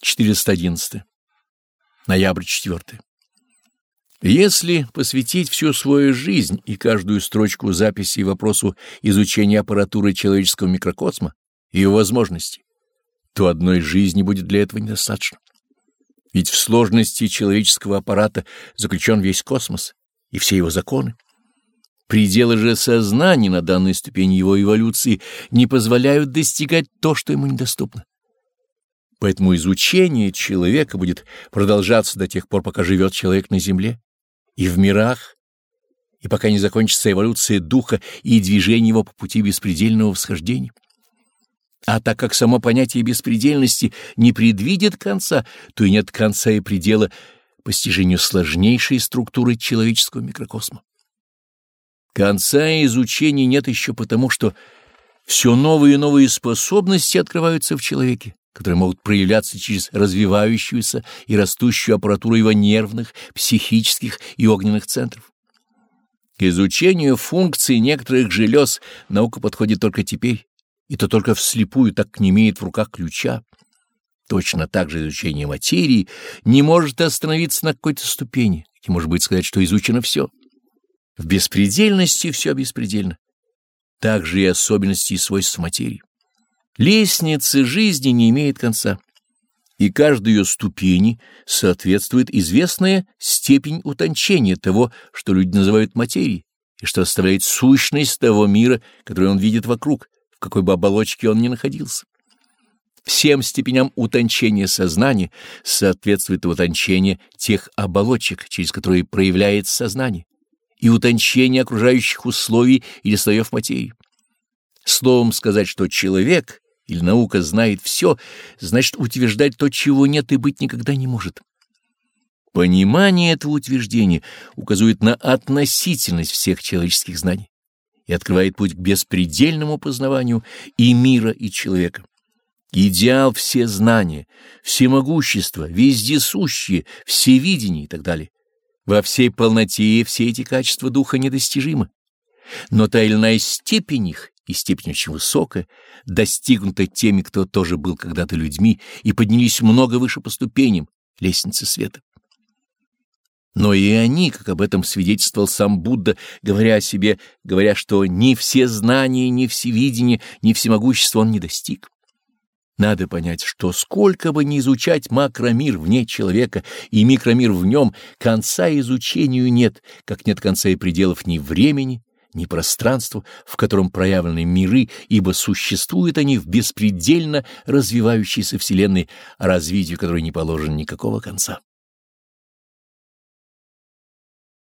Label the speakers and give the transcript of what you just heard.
Speaker 1: 411. Ноябрь 4. Если посвятить всю свою жизнь и каждую строчку записи вопросу изучения аппаратуры человеческого микрокосма и его возможностей, то одной жизни будет для этого недостаточно. Ведь в сложности человеческого аппарата заключен весь космос и все его законы. Пределы же сознания на данной ступени его эволюции не позволяют достигать то, что ему недоступно. Поэтому изучение человека будет продолжаться до тех пор, пока живет человек на Земле и в мирах, и пока не закончится эволюция духа и движение его по пути беспредельного восхождения. А так как само понятие беспредельности не предвидит конца, то и нет конца и предела постижению сложнейшей структуры человеческого микрокосма. Конца изучения нет еще потому, что все новые и новые способности открываются в человеке, которые могут проявляться через развивающуюся и растущую аппаратуру его нервных, психических и огненных центров. К изучению функций некоторых желез наука подходит только теперь, и то только вслепую, так как не имеет в руках ключа. Точно так же изучение материи не может остановиться на какой-то ступени, и может быть сказать, что изучено все. В беспредельности все беспредельно. Так же и особенности и свойства материи. Лестница жизни не имеет конца, и каждой ее ступени соответствует известная степень утончения того, что люди называют материей, и что оставляет сущность того мира, который он видит вокруг, в какой бы оболочке он ни находился. Всем степеням утончения сознания соответствует утончение тех оболочек, через которые проявляется сознание, и утончение окружающих условий или слоев материи. Словом сказать, что человек или наука знает все, значит утверждать то, чего нет и быть никогда не может. Понимание этого утверждения указывает на относительность всех человеческих знаний и открывает путь к беспредельному познаванию и мира, и человека. Идеал все знания, всемогущество, вездесущие, всевидение и так далее. Во всей полноте все эти качества духа недостижимы. Но та или иная степень их и степень очень высокая, достигнута теми, кто тоже был когда-то людьми и поднялись много выше по ступеням лестницы света. Но и они, как об этом свидетельствовал сам Будда, говоря о себе, говоря, что ни все знания, ни всевидение, ни всемогущество он не достиг. Надо понять, что сколько бы ни изучать макромир вне человека и микромир в нем, конца изучению нет, как нет конца и пределов ни времени, ни пространству, в котором проявлены миры, ибо существуют они в беспредельно развивающейся Вселенной, развитию которой не положено никакого конца.